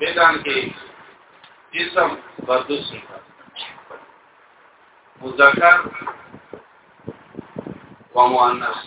بدان کې جسم بردو صفت مذکر و مؤنث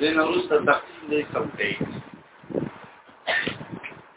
دین وروسته تقسیم دې سم کوي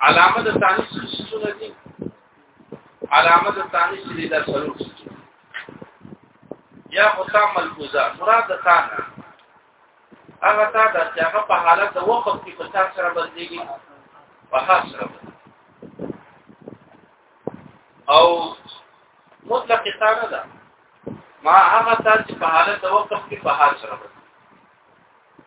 علامه د تانیث سونه دي علامه د تانیث دي د سلوک یا خطا ملحوظه مراد تان هغه تا د هغه په حالت د وقف کې په تاسو سره بدلېږي په خاص سره او مطلق تانه ده ما هغه تا چې په حالت د وقف کې په حال سره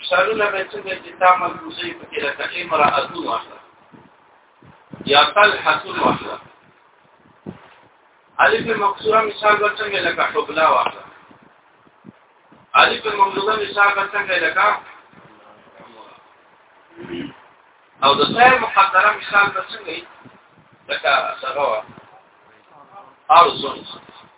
مثالونه به څنګه چې تا ملګوزې په کې لکه امرأتون واخله یا طلحتون واخله الف مکسوره مثال به څنګه لکه حبلا واخله الف ممدوده مثال به څنګه لکه او د غیر مقدره مثال به څنګه لکه څنګه وا ارزون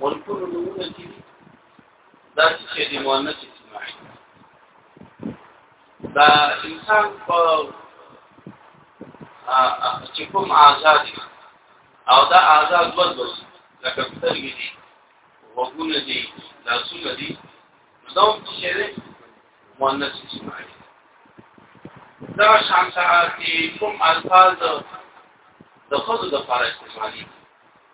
ملکونو نمونه چې دا چې د مؤنث اجتماعي دا انسان په چې کوم آزاد او دا آزاد وځو لکه سترګې دي وګونه دي لاسونه دي دا هم چې دی مؤنث اجتماعي دا شان سره چې کوم الفاظ د خود د لپاره استعمالي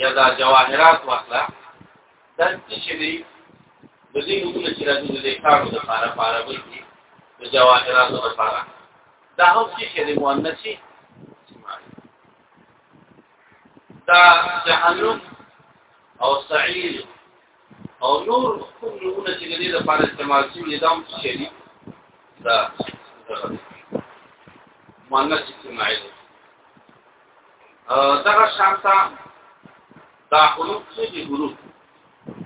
یا دا جواهرات واخلا دا چې دی د دې نومونه چې راځي د کارو د لپاره لپاره وي د جواهراتو لپاره دا هم چې دی مؤنثي دا جهنم او سعیر او نور کوم نومونه چې د دې لپاره استعمال شوي دا هم چې دی دا مؤنث استعمال دغه شانتا دا حروف څه دي حروف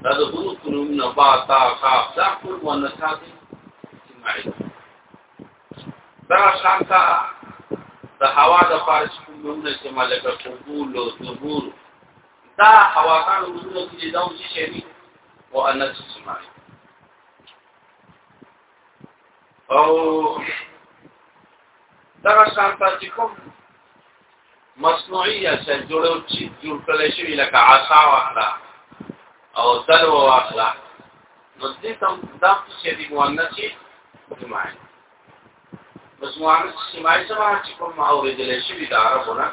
دا د حروف نوم نه با تا کا دا ټول ونثا دي اجتماعي دا شانتا د هوا د فارس نوم نه چې مالک قبول او ظهور دا هوا کان نوم نه چې دا څه شي دي او انث اجتماعي او دا شان پاتې کوم مصنوعي چې جوړو چې جوړ کړل شي لکه عصا واخلا او دلو واخلا نو دې تم دا چې دی مؤنث شي جماعي بس مؤنث سمای سمای چې کوم اوریدل شي دا عربونه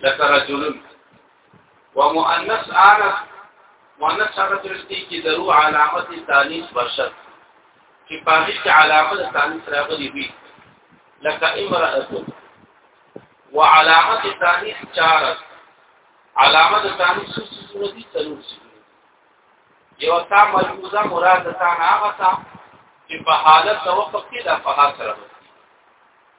لکه رجل ومؤنث عارف مؤنث عارف رستی کی درو علامت تانیث بشر چې پاهی کې علامت تانیث راغلی وي لکه امرأه وعلامت تانیث چارت علامت تانیث سوسونه دي څلور یو تا ملحوظه مراد تا هغه تا چې په حالت توقف کې د فها سره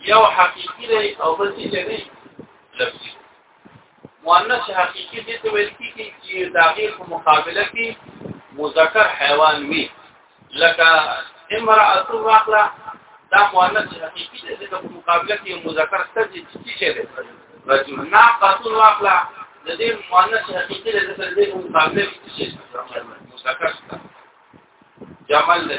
یو حقیقي دی او بل څه دی لفظي مؤنث حقیقي دې ته ویل کیږي چې دا غیر په مقابله کې مذکر حیوان وي لکه امرأة واخلا دا مؤنث حقیقي دې ته په مقابله کې مذکر څه دي چې دی رجل ناقۃ واخلا د دې مؤنث حقیقي دې ته په مقابله کې څه مذکر څه جمل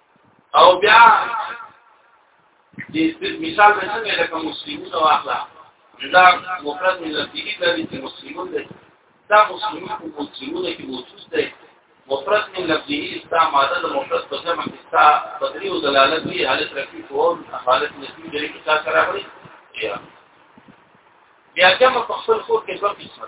او بیا د مثال به څنګه لکه مسلمانونه واخلا دا مفرد من لفظی دا د مسلمون دی دا مسلمون په مسلمونه کې موجود دی مفرد من لفظی دا ماده د مفرد په جمع کې تا بدری او دلالت دی حالت رفیع او حالت نسبی جری کې تا سره غړي بیا جمع په خپل خور کې دوه قسمه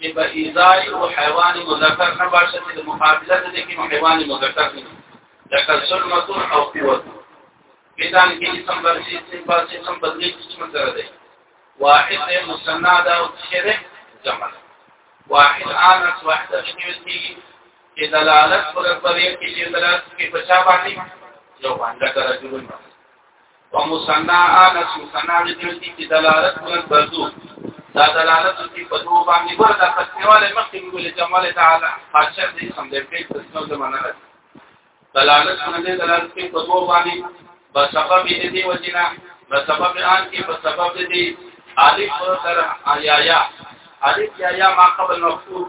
چې په ایزای او حیوان مذکر نه باشه چې د مقابله د دې کې حیوان مذکر نه لکه سلمت او قوت پیدان کې اسم برسي چې په اسم بدلی قسم سره دی واحد مصنع دا او شری جمع واحد انس واحد شنو دي چې دلالت پر پرې کې دلالت کې په چا باندې یو باندې کرا جوړ ومصنع آلس مصنع جلدی کی دلالت ورد بردو دا دلالت کی بدو باندې ورد فتنواله مخکې ویل جمال تعالی خاصه دې سم دې په تسنو زمانه راځي دلالت باندې دلالت کی بدو باندې بسبب دې وجنا بسبب آن کی بسبب دې الف سره آیا یا الف یا یا ما قبل مفتوح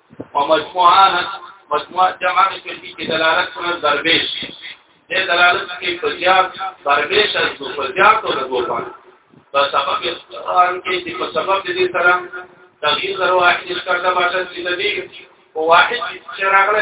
او مجموعه مجموعه جمع کوي چې دلالت پر درویش دې دلالت کوي په زیات درویش او په زیات او دغه باندې په سبب قرآن کې چې په سبب دې سره تغییر درو احادیث کړه باشه چې دې په واحد چې راغله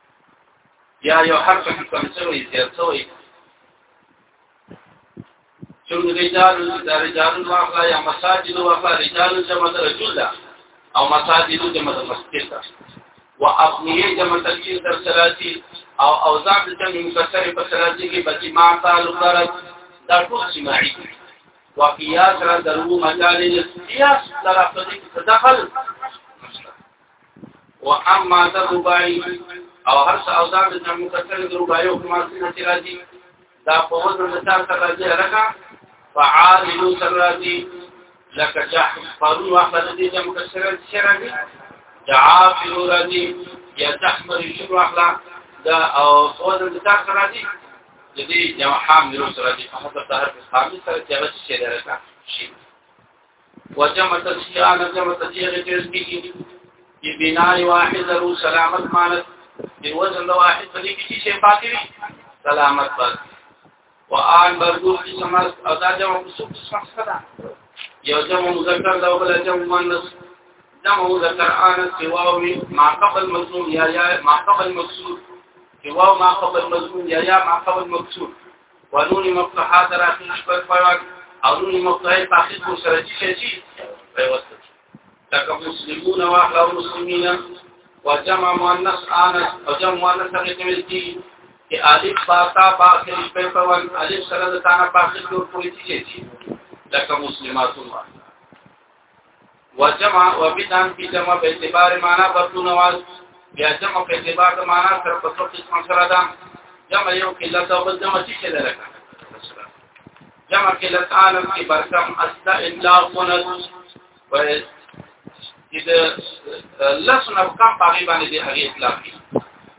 یا یو حرف کې کم شوی زیات شوی چون رجال دا رجال واخلا یا مساجد واخلا رجال جمع رجل او مساجد جمع مسجد ده و ابنیه جمع تکیل در سلاتی او اوزاد جمع مکسر پر سلاتی کی بچی ما تعلق دارد دا ټول سماعی دی و قیاس را درو مجال قیاس در افتدی دخل و اما د رباعي او هر څه او دا د مکتل د رباعي او کما سره چې راځي دا په وزن د تاسو سره راځي لکه فعال نو سره راځي لکه جاء فرون واخد دې چې مکسر سره راځي جاء فلو راځي یا تحمل شو واخلا دا او وزن د تاسو سره راځي د دې جمع حامل سره راځي په هغه طرف خامس سره چې هغه شي درکا شي وجمع تسیان جمع تسیان جز کی کی بنا واحد رو سلامت مالت دی وزن دو واحد پدی کی چی پاتی وی سلامت بس و آن بردو قسم است او دا جمع قسم قسم است دا یو جمع مذکر دا بل جمع مؤنث جمع مذکر آن سواوی ما قبل مضمون یا یا ما قبل مقصود سواو ما قبل مضمون یا یا ما قبل مقصود ونونی مفتحه تر اخر شپږ پړک او نونی مفتحه په اخر کو سره چې شي په وسط لکه مسلمون او اخلاق مسلمین وجمع مؤنث انس او جمع مؤنث هغه ته ویل کی چې الف باتا په اخر شپږ پړک الف سره د تانا په اخر کو کوی چې شي لکه مسلماتون وجمع وبدان په جمع په اعتبار معنا برتو نواز بیا جمع په اعتبار د معنا سره په څو قسم سره ده جمع یو قلت او بل جمع چې ده لکه جمع قلت عالم کې برکم است الا قنت و اذا لسنا کم پاغي باندې دی هغه اطلاق کی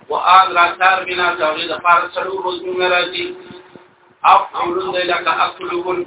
و آل را تار بنا توحید فار سلو روزونه راځي اف امرون دی لکه اکلون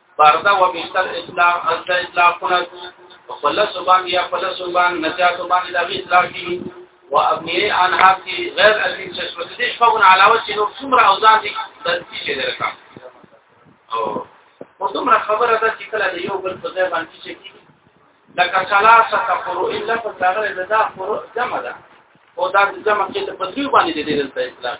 پرده و بیشتر اطلاق انت اطلاق کنت خلص بان یا خلص بان نجات بان دغی اطلاق کی و ابنیه انحاب کی غیر ازین چشمت دیش فاون علاوه چی نور سمر اوزان دی دلتی چی درکا او دومره خبره ده چې کله د یو بل په ځای باندې چې لکه ثلاثه قرؤ الا فتاغره ده دا قرؤ جمع ده او دا جمع کې ته په دریو باندې دې دلته اطلاق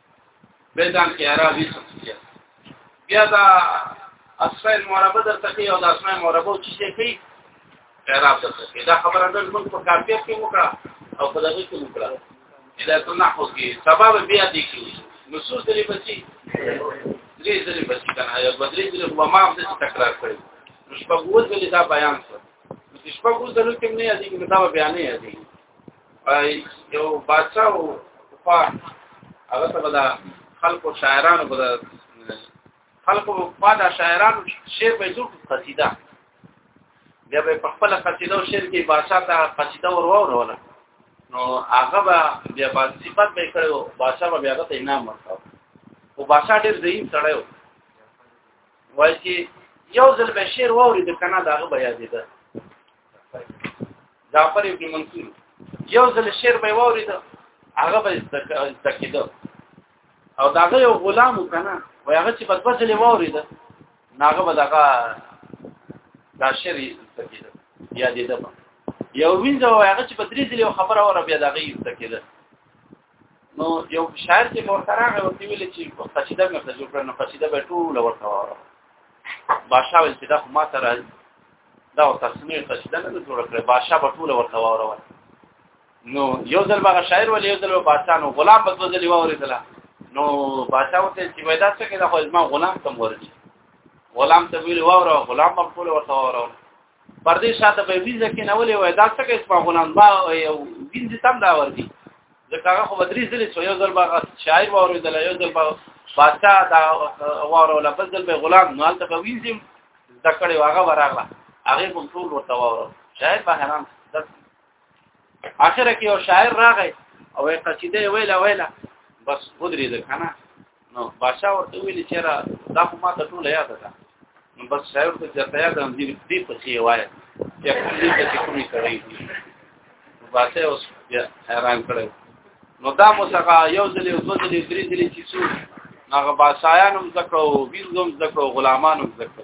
بيتان کې عربي څه بیا دا اسماء المربه در تکي او د اسماء المربه چې څه کوي اعراب در تکي دا خبره ده موږ په کافیه کې وکړه او په دغه کې وکړه دا ته نه خو کې سبب بیا دي کې نصوص دې بچي دې دې بچي کنه یا بدري دې په ما هم دې تکرار کړی نو شپږوز دې دا بیان څه شپږوز دې کې نه یادې کې دا بیان نه یادې یو بادشاہ او په هغه ته بدا خلکو شاعرانو بدا خلکو په دا شاعرانو شعر به جوړ قصیده بیا به په خپل قصیده او شعر کې بادشاہ ته قصیده ورواروله نو هغه به بیا با صفات به کړو بادشاہ به هغه ته انعام ورکاو او بادشاہ ډېر ضعیف سړی و وایي چې یو ځل به شعر واوري د کنه داغه بیا دې ده جعفر ابن منصور یو ځل شعر به وورید هغه به زکیدو او داغه یو غلام کنه و هغه چې په دوه ځل وورید ناغه به دغه دا شعر زکیدو یا دې ده یو وینځه و هغه چې په درې ځل خبره وره بیا دغه زکیدو نو یو شاعر چې مورتراغ او تی ویل چې قصیده مې ته جوړ کړ نو قصیده به ټول ورته وره بادشاہ ول چې دا خو ما ته راځي دا او تصنیع قصیده نه جوړ کړ بادشاہ به ټول ورته وره نو یو ځل هغه شاعر ول یو ځل بادشاہ نو غلام په ځل یو ورته نو بادشاہ وته چې وای دا څه کې دا خو ما غلام تم ورته غلام ته ویل وره غلام په ټول ورته وره پر دې شاته به ویزه کې نه ولې وای دا څه کې اسما غلام با یو وینځ تم دا ورکی ځکه هغه خو بدري ځلې څو یو ځل باغ شاعر وره دل یو ځل باغ باچا دا وره ولا بل ځل به غلام نو هلته به وینځم دکړې واغه وراغله هغه مون ټول ورته وره شاعر به حرام اخر کې یو شاعر راغی او قصیده ویلا ویلا بس ودرې ده کنه نو بادشاہ ورته ویل چې را دا خو ما ته ټول یاد ده نو بس شاعر ته چې یاد هم دې دې په کې وایي چې کوم دې ته کومې کړې دي بادشاہ اوس بیا حیران کړی نو دا موسیقا یو ځل یو ځل درې ځلې چې څو هغه بادشاہان هم ذکر او بیزم ذکر او غلامان هم ذکر